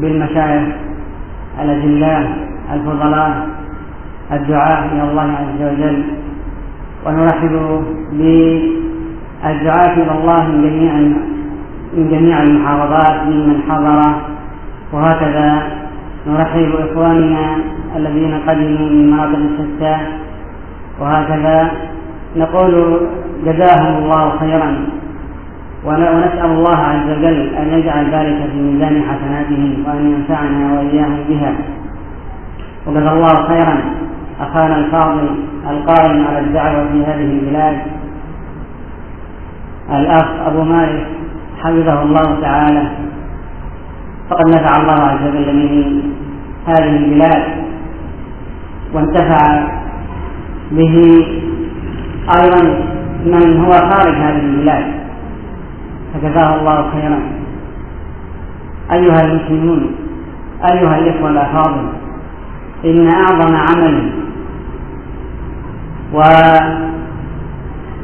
بالمشايخ الأجلاء الفضلاء الدعاء إلى الله عز وجل. ونرحب بالدعاة إلى الله من جميع من جميع المحافظات ممن حضر. وهكذا نرحب بإخواننا الذين قدموا من مناطق شتى وهكذا نقول جزاهم الله خيرا. ونسأل الله عز وجل أن يجعل ذلك في ميزان حسناتهم وأن ينفعنا وإياهم بها. وجزا الله خيرا. أخانا الفاضل القائم على الدعوة في هذه البلاد. الأخ أبو مالك حفظه الله تعالى. فقد نفع الله عز وجل به هذه البلاد. وانتفع به أيضا من هو خارج هذه البلاد. فجزاه الله خيرا. أيها المسلمون أيها الإخوة الأفاضل إن أعظم عمل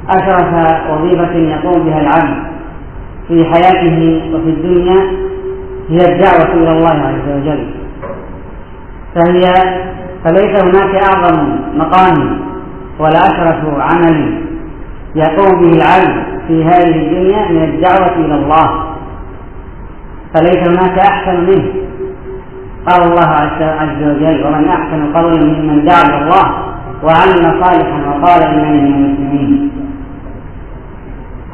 وأشرف وظيفة يقوم بها العبد في حياته وفي الدنيا هي الدعوة إلى الله عز وجل. فهي فليس هناك أعظم مقام ولا أشرف عمل يقوم به العبد في هذه الدنيا من الدعوة إلى الله. فليس هناك أحسن منه. قال الله عز وجل ومن أحسن قولا ممن دعا إلى الله وعمل صالحا وقال إنني من المسلمين.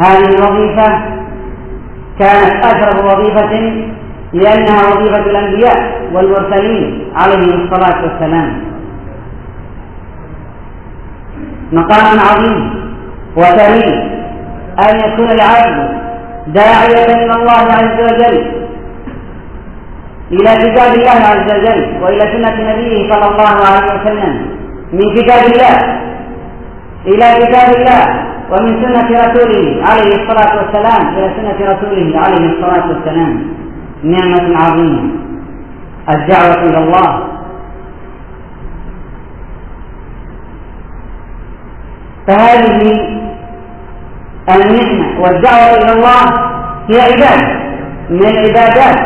هذه الوظيفة كانت أشرف وظيفة لأنها وظيفة الأنبياء والمرسلين عليهم الصلاة والسلام. مقام عظيم. وكريم أن يكون العبد داعية إلى الله عز وجل إلى كتاب الله عز وجل وإلى سنة نبيه صلى الله عليه وسلم من كتاب الله إلى كتاب الله ومن سنة رسوله عليه الصلاة والسلام إلى سنة رسوله عليه الصلاة والسلام. نعمة عظيمة. الدعوة إلى الله. فهذه النعمة والدعوة إلى الله هي عبادة من العبادات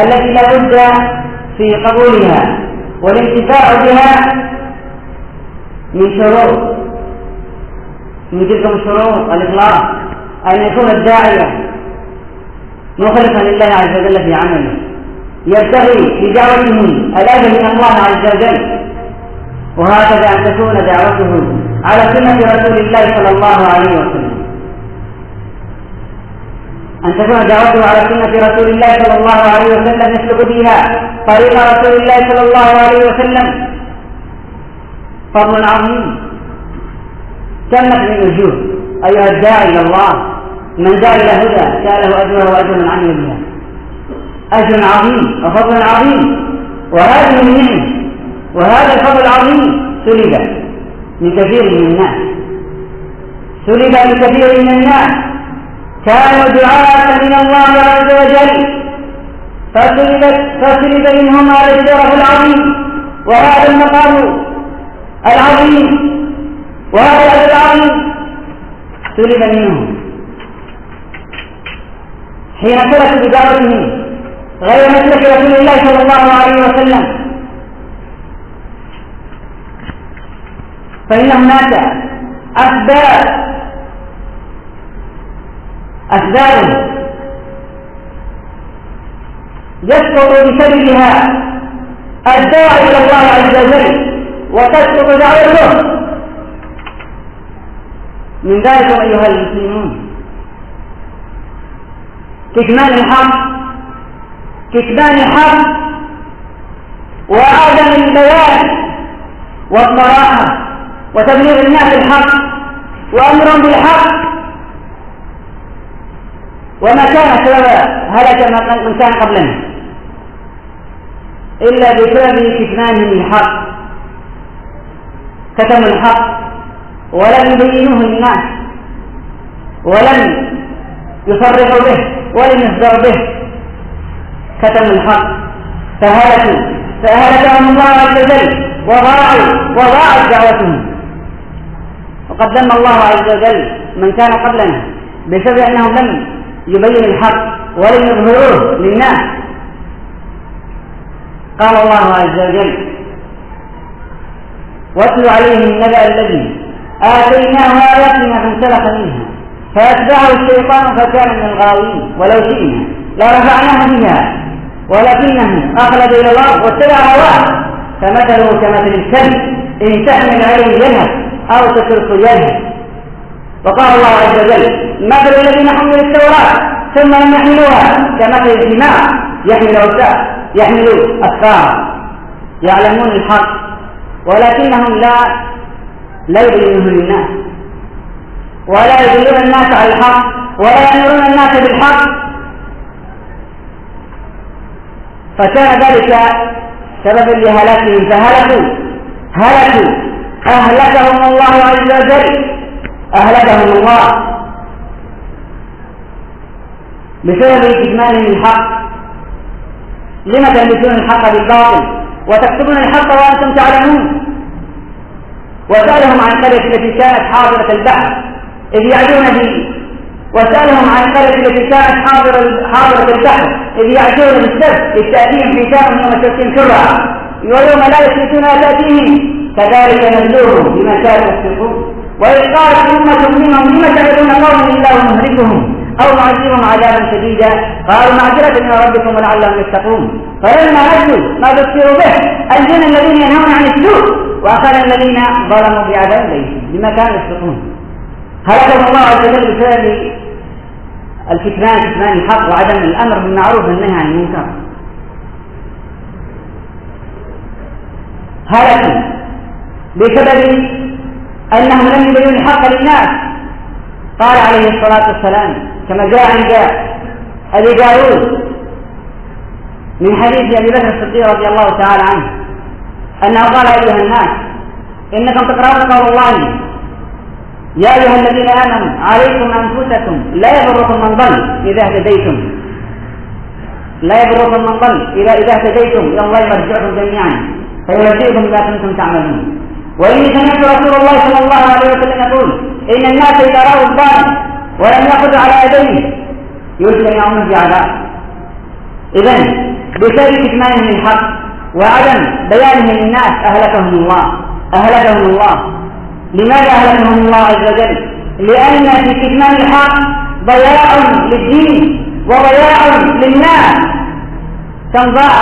التي لا بد في قبولها والانتفاع بها من شروط. من تلك الشروط الإخلاص أن يكون الداعية مخلصا لله عز وجل في عمله. يبتغي في دعوته الأجر من الله عز وجل. وهكذا أن تكون دعوته على سنة رسول الله صلى الله عليه وسلم. أن تكون دعوته على سنة رسول الله صلى الله عليه وسلم يسلك فيها. طريق رسول الله صلى الله عليه وسلم. فضل عظيم. كمت من وجوه أيها الداعي إلى الله. من دعا إلى هدى كان له أجره وأجر من عمل بها أجر عظيم وفضل عظيم. وهذه النعمة وهذا الفضل العظيم سلب من كثير من الناس. سلب من كثير من الناس. كانوا دعاة من الله عز وجل. فسلبت فسلب منهم هذا الشرف العظيم. وهذا المقام العظيم. وهذا العظيم. سلب منهم. حين تركوا بدعوتهم غير مسلك رسول الله صلى الله عليه وسلم. فإن هناك أسباب أسباب يسقط بسببها الداعي إلى الله عز وجل وتسقط دعوته. من ذلك أيها المسلمون كتمان الحق كتمان الحق وعدم البيان والصراحة وتبليغ الناس الحق وأمرهم بالحق وما كان سبب هلك من كان قبلنا. إلا بسبب كتمانهم الحق كتموا الحق ولم يبينوه للناس ولم يصرحوا به ولم يصدروا به. كتموا الحق فهلكوا فأهلكهم الله عز وجل وضاعوا وضاعت دعوتهم. وقد ذم الله عز وجل من كان قبلنا بسبب أنهم لم يبينوا الحق ولم يظهروه للناس. قال الله عز وجل واتل عليهم النبأ الذي آتيناه آياتنا فانسلخ منها فأتبعه الشيطان فكان من الغاوين. ولو شئنا لرفعناه بها ولكنه أخلد إلى الأرض واتبع هواه. فمثله كمثل الكلب إن تحمل عليه يلهث أو تتركه يلهث وقال الله عز وجل مثل الذين حملوا التوراة ثم لم يحملوها. كمثل الحمار يحمل أوساخ يحمل أسفارا يعلمون الحق ولكنهم لا لا يبينونه للناس. ولا يدلون الناس على الحق ولا يأمرون الناس بالحق. فكان ذلك سببا لهلاكهم. فهلكوا هلكوا. أهلكهم الله عز وجل. أهلكهم الله. بسبب كتمانهم الحق لم تلبسون الحق بالباطل وتكتبون الحق وأنتم تعلمون. وسألهم عن القرية التي كانت حاضرة البحر إذ يعدون به. وسألهم عن القرية التي كانت حاضرة حاضرة البحر إذ يعدون بالسبت إذ تأتيهم حسابهم يوم سبتهم شرعا ويوم لا يسبتون تأتيهم. كذلك نبلوهم بما كانوا يسبقون وإذ قالت أمة منهم لم تعبدون قوم الله مهلكهم أو معذبهم عذابا شديدا. قالوا معذرة إلى ربكم ولعلهم يتقون. فلما نجوا ما ذكروا به أنجينا الذين ينهون عن السوء. وأخذ الذين ظلموا بعذاب ليس بما كانوا يسبقون هلكهم الله عز وجل بسبب الكتمان كتمان الحق وعدم الأمر بالمعروف والنهي عن المنكر. هلكوا بسبب أنهم لم يبينوا الحق للناس. قال عليه الصلاة والسلام كما جاء عند أبي داود من حديث أبي بكر الصديق رضي الله تعالى عنه أنه قال أيها الناس إنكم تقرأون قول الله يا أيها الذين آمنوا عليكم أنفسكم لا يضركم من ضل إذا اهتديتم. لا يضركم من ضل إذا إذا اهتديتم إلى الله مرجعكم جميعا فينبئكم بما كنتم تعملون. وإني سمعت رسول الله صلى الله عليه وسلم يقول إن الناس إذا رأوا الظالم ولم يأخذ على يديه. يوشك أن يعمل بعذاب إذا بسبب كتمانهم الحق وعدم بيانه للناس أهلكهم الله. أهلكهم الله. لماذا أهلكهم الله عز وجل؟ لأن في كتمان الحق ضياع للدين وضياع للناس. كم ضاع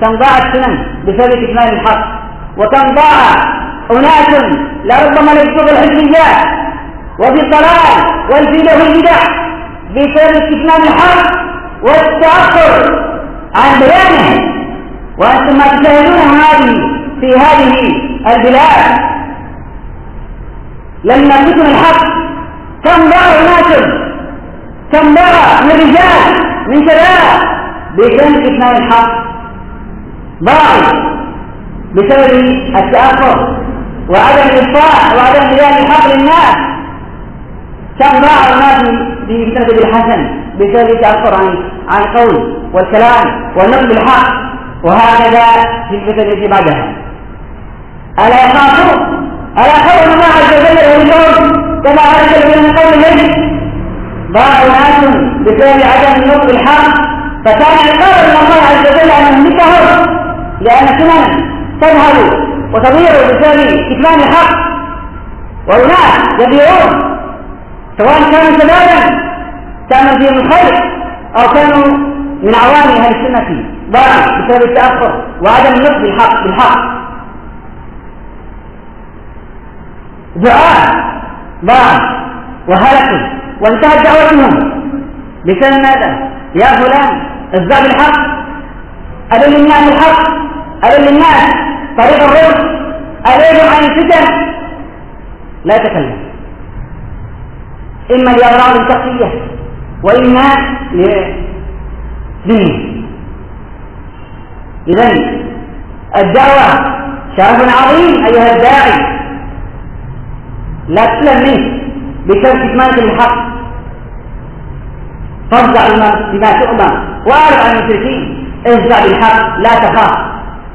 كم ضاعت سنن بسبب كتمان الحق. وكم ضاع أناس لربما لبسوا بالحزبيات وبالضلال والبدع والبدع بسبب كتمان الحق والتأخر عن بيانه. وأنتم ما تشاهدون هذه في هذه البلاد. لما كتم الحق. كم ضاع ناس كم ضاع من رجال من شباب؟ بسبب كتمان الحق. ضاعوا بسبب التأخر وعدم الإصلاح وعدم بيان الحق للناس. كم ضاع الناس بسبب الحسن بسبب التأخر عن عن القول والكلام والنقل بالحق وهكذا في الفتن التي بعدها. ألا يخافون ألا خوف الله عز وجل يهلكون كما هلك من قول الهجر ضاع ناس بسبب عدم النطق بالحق فكان عقابا من الله عز وجل أن يهلكهم لأن سنن تذهب وتضيع بسبب كتمان الحق. وأناس يبيعون سواء كانوا شبابا كانوا فيهم الخير أو كانوا من عوام أهل السنة ضاعوا بسبب التأخر وعدم النطق بالحق بالحق. دعاء ضاع وهلكوا وانتهت دعوتهم بسبب ماذا؟ يا فلان اصدع بالحق أدل الناس الحق؟ أدل الناس طريق الرزق؟ أدل عن الفتن؟ لا يتكلم. إما لأغراض شخصية وإما لدين إذا الدعوة شرف عظيم أيها الداعي. لا تسلم منه بسبب كتمانك الحق. فاصدع بما تؤمر. واعرف عن المشركين ارجع بالحق لا تخاف.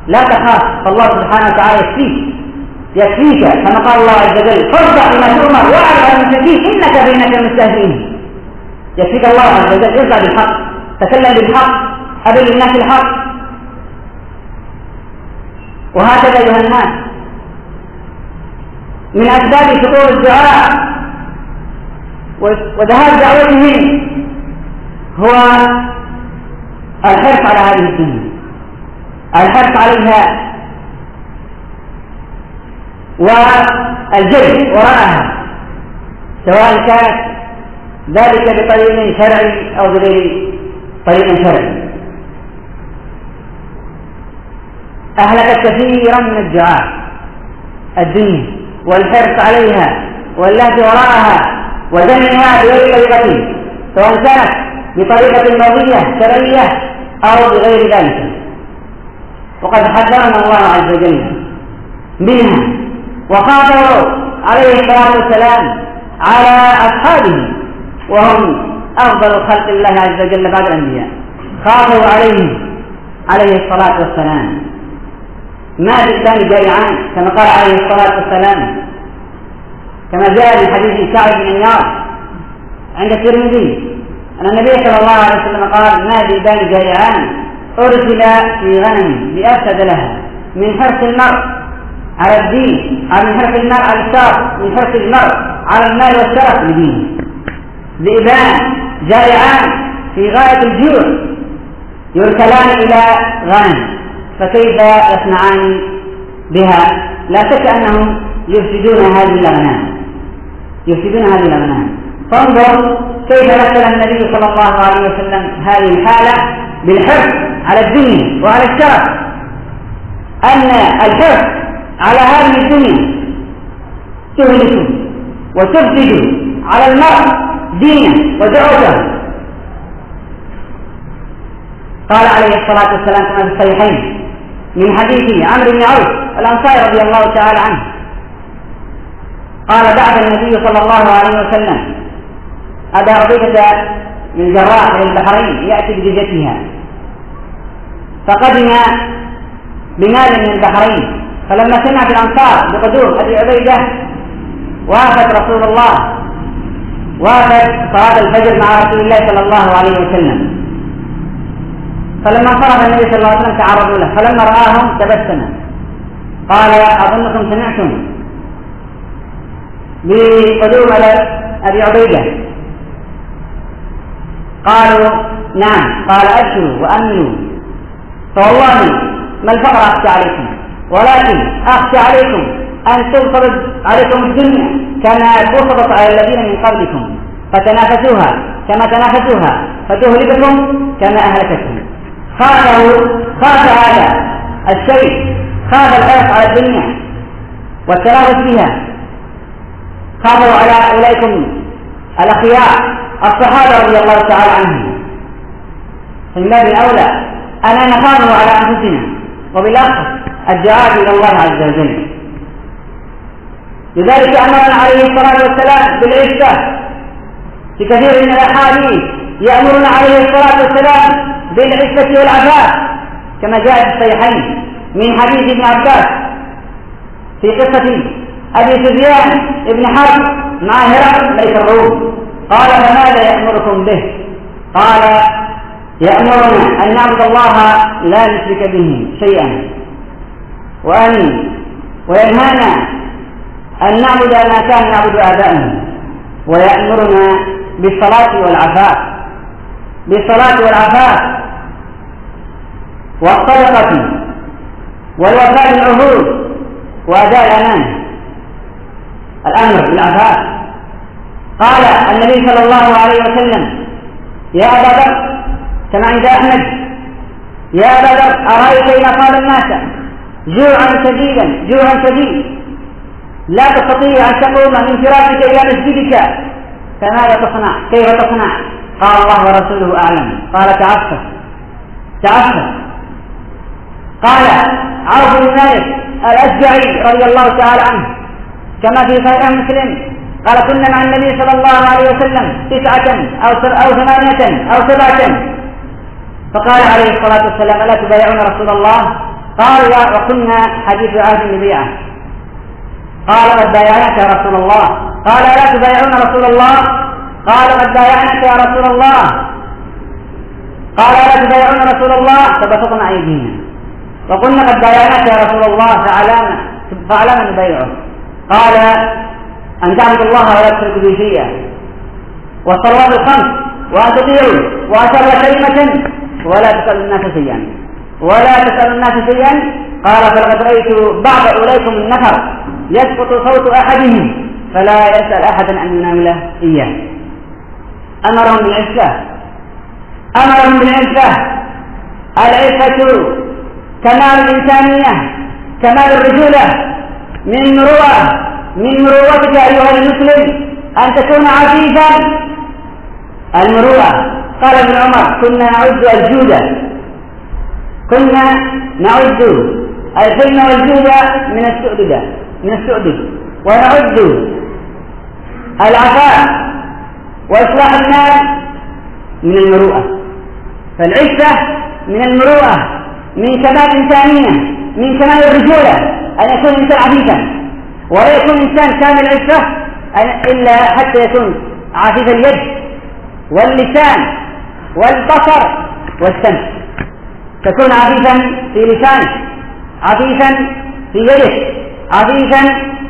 لا تخاف. فالله سبحانه وتعالى يكفيك. يكفيك كما قال الله عز وجل فاصدع بما تؤمر. واعرف عن المشركين. المستهزئين يكفيك الله عز وجل. ارجع بالحق. تكلم بالحق. أبين للناس الحق. وهكذا أيها الناس. من أسباب سطور الدعاء وذهاب دعوتهم هو الحرص على هذه الدنيا. الحرص عليها والجري وراءها سواء كان ذلك بطريق شرعي أو بغير طريق شرعي. أهلكت كثيرا من الدعاء الدنيا والحرص عليها واللهج وراءها وجمعها بغير طريقة. سواء كانت بطريقة مرضية شرعية أو بغير ذلك. وقد حذرنا الله عز وجل منها. وخاطروا عليه الصلاة والسلام على أصحابه. وهم أفضل خلق الله عز وجل بعد الأنبياء. خاطروا عليه عليه الصلاة والسلام. ما بالثاني جائعان كما قال عليه الصلاة والسلام. كما جاء في حديث سعد بن عياض عند الترمذي. أن النبي صلى الله عليه وسلم قال ما بالثاني جائعان أرسل في غنم لأفسد لها من حرص المرء على الدين أو من حرص المرء على الشرف من حرص المرء على المال والشرف لدينه. ذئبان جائعان في غاية الجوع يرسلان إلى غنم فكيف يصنعان بها؟ لا شك أنهم يفسدون هذه الأغنام. يفسدون هذه الأغنام. فانظر كيف مثل النبي صلى الله عليه وسلم هذه الحالة بالحرص على الدنيا وعلى الشرف. أن الحرص على هذه الدنيا تهلك وتفسد على المرء دينه ودعوته قال عليه الصلاة والسلام كما في الصحيحين من حديث عمرو بن عوف الأنصاري رضي الله تعالى عنه. قال بعد النبي صلى الله عليه وسلم أبا عبيدة من جراح البحرين يأتي بجدتها فقدم بمال من البحرين. فلما سمع الأنصار بقدوم أبي عبيدة وافت رسول الله وافت صلاة الفجر مع رسول الله صلى الله عليه وسلم. فلما انصرف النبي صلى الله عليه وسلم تعرضوا له فلما رآهم تبسم. قال أظنكم سمعتم بقدوم أبي عبيدة. قالوا نعم. قال أبشروا وأمنوا. فوالله ما الفقر أخشى عليكم ولكن أخشى عليكم. أن تبسط عليكم الدنيا كما بسطت على الذين من قبلكم. فتنافسوها كما تنافسوها. فتهلككم كما أهلكتكم خافه خاف هذا الشيء. خاف الحرص على الدنيا والتلابس فيها. خافوا على أولئكم الأخيار. الصحابة رضي الله تعالى عنهم. من باب الأولى أننا نخافه على أنفسنا. وبالأخص الدعاء إلى الله عز وجل. لذلك أمرنا عليه الصلاة والسلام بالعفة في كثير من الأحاديث يأمرنا عليه الصلاة والسلام بالعفة والعفاف كما جاء في الصحيحين من حديث ابن عباس في قصة أبي سفيان بن حرب مع هرقل ملك الروم قال فماذا يأمركم به؟ قال يأمرنا أن نعبد الله لا نشرك به شيئا وأن وينهانا أن نعبد ما كان يعبد آباؤنا ويأمرنا بالصلاة والعفاف. بالصلاة والعفاف. والصدقة. والوفاء بالعهود وأداء الأمانة الأمر بالعفاف. قال النبي صلى الله عليه وسلم يا أبا بكر كما عند أحمد. يا أبا بكر أرأيت إذا قال الناس جوعا شديدا جوعا شديد. لا تستطيع أن تقوم من فراشك إلى مسجدك. فماذا تصنع؟ كيف تصنع؟ قال الله ورسوله أعلم. قال تعفف. تعفف. قال عوف بن مالك الأشجعي رضي الله تعالى عنه كما في صحيح مسلم قال كنا مع النبي صلى الله عليه وسلم تسعة أو أو ثمانية أو سبعة. فقال عليه الصلاة والسلام ألا تبايعون رسول الله؟ قال وكنا حديث عهد البيعة قال قد بايعنك يا رسول الله. قال ألا تبايعون رسول الله. قال قد بايعنك يا رسول الله. قال ألا تبايعون رسول الله. فبسطنا أيدينا. وقلنا قد بايعنك يا رسول الله. فعلانا فعلانا نبايعه قال أن تعبد الله ولا تشرك به شيئا. والصلوات الخمس وأن تطيعوا وأشر كلمة ولا تسأل الناس شيئا. ولا تسأل الناس شيئا. قال فلقد رأيت بعض أولئكم النفر. يسقط صوت أحدهم فلا يسأل أحدا أن يناوله إياه. أمرهم بالعفة أمرهم بالعفة العفة كمال الإنسانية كمال الرجولة. من مروءة من مروءتك أيها المسلم أن تكون عفيفا المروءة قال ابن عمر كنا نعد الجودة كنا نعد الحلم والجود من السؤددة من السؤدد ونعد العفاف وإصلاح الناس من المروءة. فالعفة من المروءة من كمال الإنسانية من كمال الرجولة أن يكون الإنسان عفيفا. ولا يكون الإنسان كامل العفة إلا حتى يكون عفيف اليد واللسان والبصر والسمع تكون عفيفا في لسانك عفيفا في يدك عفيفا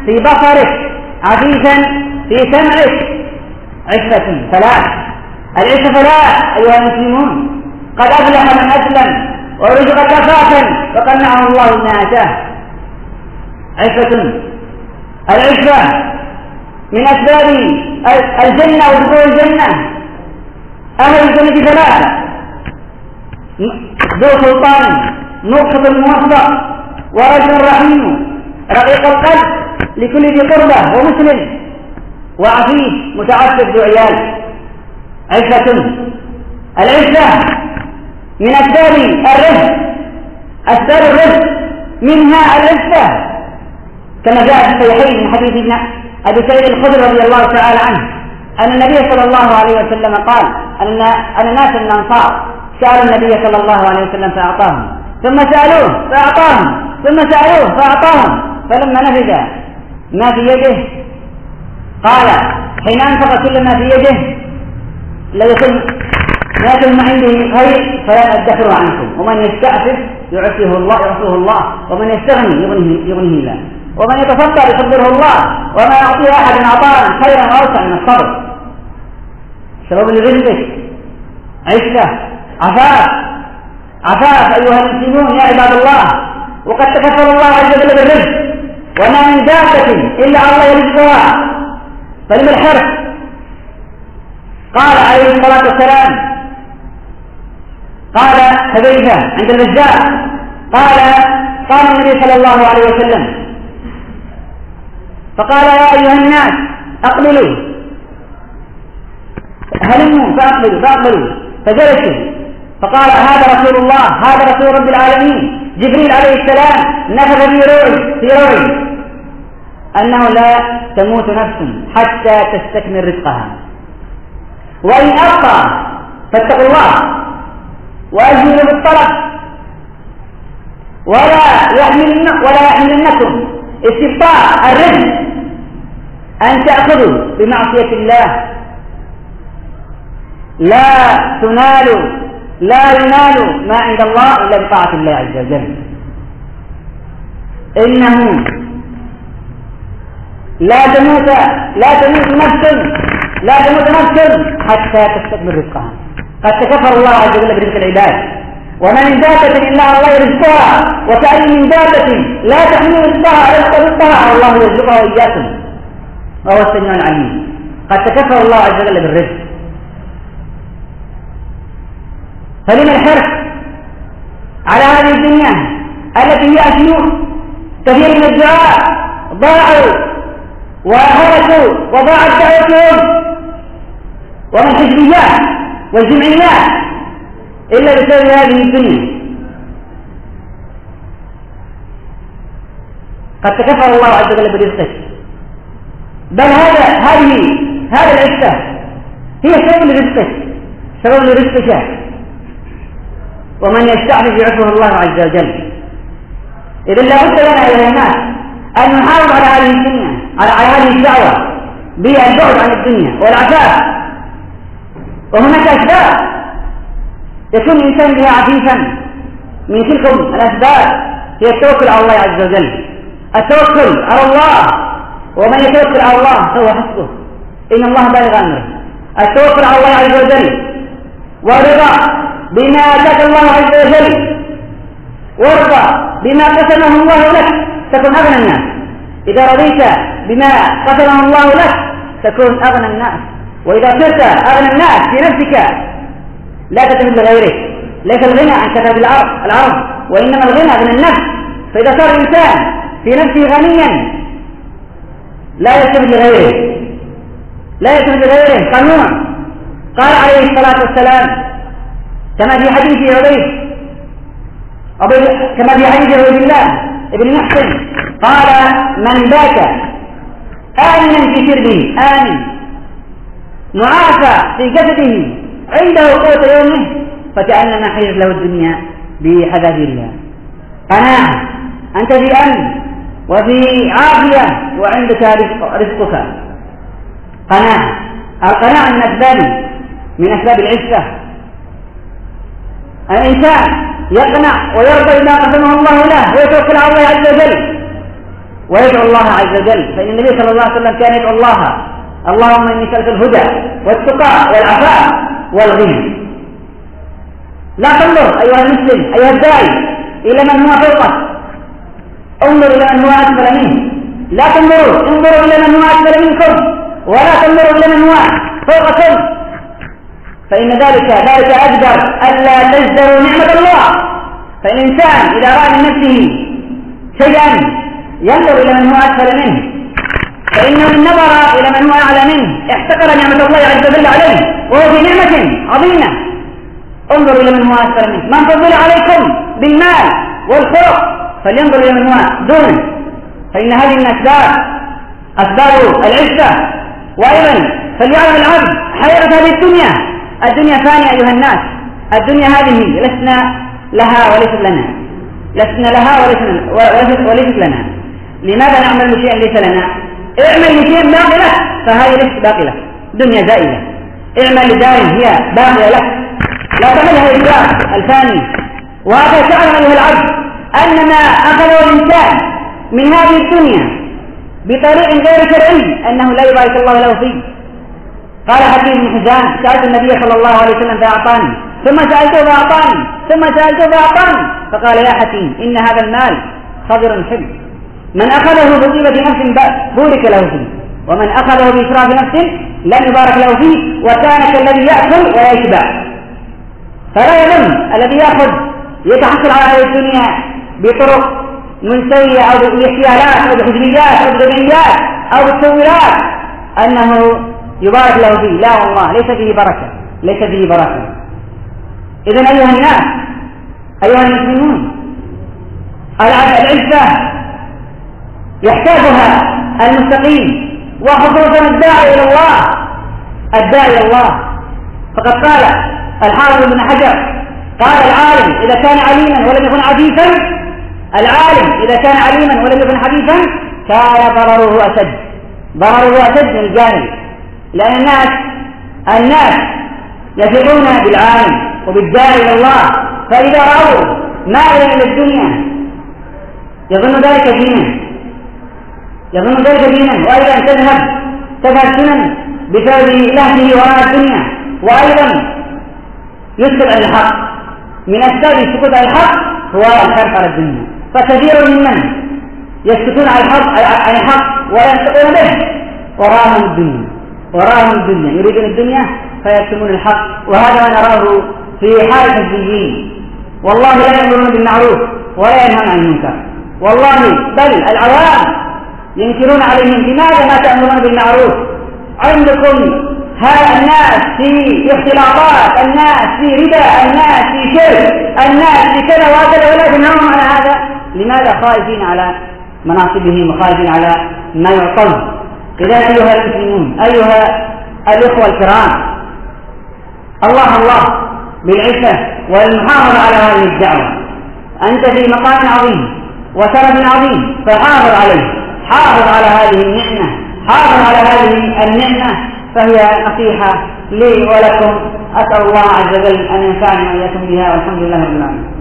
في بصرك عفيفا في سمعك عفة فلاح العفة فلاح أيها المسلمون. قد أفلح من أسلم ورزق كفافا وقنعه الله ما أتاه. عفة العفة من أسباب الجنة ودخول الجنة. أهل الجنة ثلاثة. ذو سلطان مقصد موفق ورجل رحيم. رقيق القلب لكل ذي قربة ومسلم وعفيف متعفف ذو عيال. عفة العفة من أسباب الرزق. أسباب الرزق منها العفة كما جاء في الصحيحين من حديث ابن سعيد الخدري رضي الله تعالى عنه أن النبي صلى الله عليه وسلم قال أن أن ناس من الأنصار سألوا النبي صلى الله عليه وسلم فأعطاهم ثم سألوه فأعطاهم ثم سألوه فأعطاهم. فلما نفذ ما في يده قال حين أنفق كل ما في يده لا يكن ما يكن ما عنده خير فلا أدخر عنكم. ومن يستعفف يعفه الله يعفه الله. ومن يستغني يغنيه يغنيه الله. ومن يتصدق يصبره الله. وما يعطيه أحد عطاء خيرا وأوسع من الصبر. سبب لرزقك عفة عفاف. عفاف أيها المسلمون يا عباد الله وقد تكفل الله عز وجل بالرزق. وما من دابة إلا الله يرزقها. فلما الحرص. قال عليه الصلاة والسلام قال حذيفة عند النجار قال قال النبي صلى الله عليه وسلم. فقال يا أيها الناس أقبلوا. هلموا فأقبلوا فأقبلوا. فجلسوا. فقال هذا رسول الله هذا رسول رب العالمين. جبريل عليه السلام نفذ في روعي في روعي أنه لا تموت نفس حتى تستكمل رزقها. وإن أبقى فاتقوا الله وأجملوا بالطلب ولا يحمل ولا يحملنكم استبطاء الرزق أن تأخذوا بمعصية الله. لا تنال لا ينال ما عند الله إلا بطاعة الله عز وجل. إنه لا تموت لا تموت نفس لا تموت نفس حتى تستكمل رزقها. قد تكفر الله عز وجل برزق العباد وما من دابة إلا الله يرزقها وكأي من دابة لا تحمل رزقها رزق رزقها الله يرزقها وإياكم. وهو السميع العليم. قد تكفر الله عز وجل بالرزق. فلما الحرص على هذه الدنيا التي هي أشيوخ كثير من الدعاء ضاعوا وهلكوا وضاعت دعوتهم ومن حزبيات والجمعيات إلا بسبب هذه الدنيا. قد تكفر الله عز وجل برزقك بل هذا هذه هذا العفة هي سبب لرزقك سبب لرزقك ومن يستعفف يعفه الله عز وجل. إذا لابد لنا أيها الناس أن نحافظ على هذه الدنيا. على هذه الدعوة بالبعد عن الدنيا والعفاف وهناك أسباب يكون الإنسان بها عفيفا من تلكم. الأسباب هي التوكل على الله عز وجل. التوكل على الله. ومن يتوكل على الله فهو حسبه. إن الله بالغ أمره. التوكل على الله عز وجل. والرضا بما آتاك الله عز وجل. وارضى بما قسمه الله لك. تكون أغنى الناس. إذا رضيت بما قسمه الله لك تكون أغنى الناس. وإذا صرت أغنى الناس في نفسك لا تتهم لغيرك ليس الغنى عن كتاب العرب العرب وإنما الغنى من النفس. فإذا صار الإنسان في نفسه غنيا لا يستفد لغيره لا يستفد لغيره قانون. قال عليه الصلاة والسلام كما في حديث عبيد كما في حديث عبيد الله ابن محسن قال من بات آمنا في سربه آمن. معافى في جسده. عنده قوة يومه. فكأنما حيز له الدنيا بحذافيرها قناعة أنت في أمن. وفي عافية. وعندك رزق رزقك. قناعة القناعة من أسباب من أسباب العزة. الإنسان يقنع ويرضى بما قسمه الله له ويتوكل على الله عز وجل. ويدعو الله عز وجل فإن النبي صلى الله عليه وسلم كان يدعو الله اللهم إني سألت الهدى والتقى والعفاف والغنى. لا تنظر أيها المسلم أيها الداعي إلى من هو فوقك. انظر إلى من هو أكبر منه. لا تنظروا انظروا إلى من هو أكبر منكم. ولا تنظروا إلى من هو فوقكم. فإن ذلك ذلك أقدر ألا تزدروا نعمة الله. فالإنسان إذا رأى من نفسه شيئا ينظر إلى من هو أسفل منه. فإنه إن نظر إلى من هو أعلى منه احتقر نعمة الله عز وجل عليه وهو في نعمة عظيمة. انظر إلى من هو أسفل منه. من فضل عليكم بالمال والخلق فلينظر إلى من هو دونه فإن هذه من أسباب أسباب العزة. وأيضا فليعلم العبد حيرة هذه الدنيا. الدنيا فانية أيها الناس. الدنيا هذه لسنا لها وليست لنا. لسنا لها وليست لنا. لماذا نعمل شيئا ليس لنا؟ اعمل لشيء باقي لك فهذه ليست باقي لك دنيا زائلة. اعمل لدار هي باقية لك. لا تعملها الإدراك الفاني. وهذا تعلم أيها العبد أن ما أخذه الإنسان من هذه الدنيا بطريق غير شرعي أنه لا يبارك الله له فيه. قال حكيم بن حزام سألت النبي صلى الله عليه وسلم فأعطاني. ثم سألته فأعطاني. ثم سألته فأعطاني. فقال يا حكيم إن هذا المال خضر حلو من أخذه بطيبة نفس بورك له فيه. ومن أخذه بإسراف نفس لم يبارك له فيه وكان كالذي يأكل ويشبع. فلا يظن الذي يأخذ يتحصل على الدنيا بطرق منسية أو باحتيالات أو بحزبيات أو بجمعيات أو بالتصورات أنه يبارك له فيه. لا والله ليس فيه بركة ليس فيه بركة. إذا أيها الناس أيها المسلمون العزة يحتاجها المستقيم وخصوصا الداعي إلى الله. الداعي إلى الله. فقد قال الحافظ بن حجر قال العالم إذا كان عليما ولم يكن عفيفا العالم إذا كان عليما ولم يكن حديثا كان ضرره أشد. ضرره أشد من الجانب. لأن الناس الناس يثقون بالعالم وبالداعي إلى الله. فإذا رأوا مائلا إلى الدنيا يظن ذلك دينا. يظن ذلك دينا وأيضا تذهب تذهب سنن بسبب لهجه وراء الدنيا. وأيضا يسكت عن الحق. من أسباب السكوت عن الحق هو الحرص على الدنيا. فكثير ممن يسكتون عن الحق عن الحق ولا ينطقون به. وراءهم الدنيا. وراهم الدنيا. يريدون الدنيا فيكتمون الحق. وهذا ما نراه في حال الحزبيين والله لا يأمرون بالمعروف ولا ينهون عن المنكر. والله بل العوام ينكرون عليهم لماذا ما تأمرون بالمعروف؟ عندكم هذا الناس في اختلاطات الناس في ربا الناس في شرك الناس في كذا وكذا ولا تنهون على هذا. لماذا خائفين على مناصبه مخارج على ما يعطون؟ إذا أيها المسلمون أيها الإخوة الكرام الله الله بالعفة والمحافظة على هذه الدعوة. أنت في مقام عظيم وسبب عظيم فحافظ عليه. حافظ على هذه النعمة حافظ على هذه النعمة فهي نصيحة لي ولكم. أسأل الله عز وجل أن ينفعني وإياكم بها والحمد لله رب العالمين.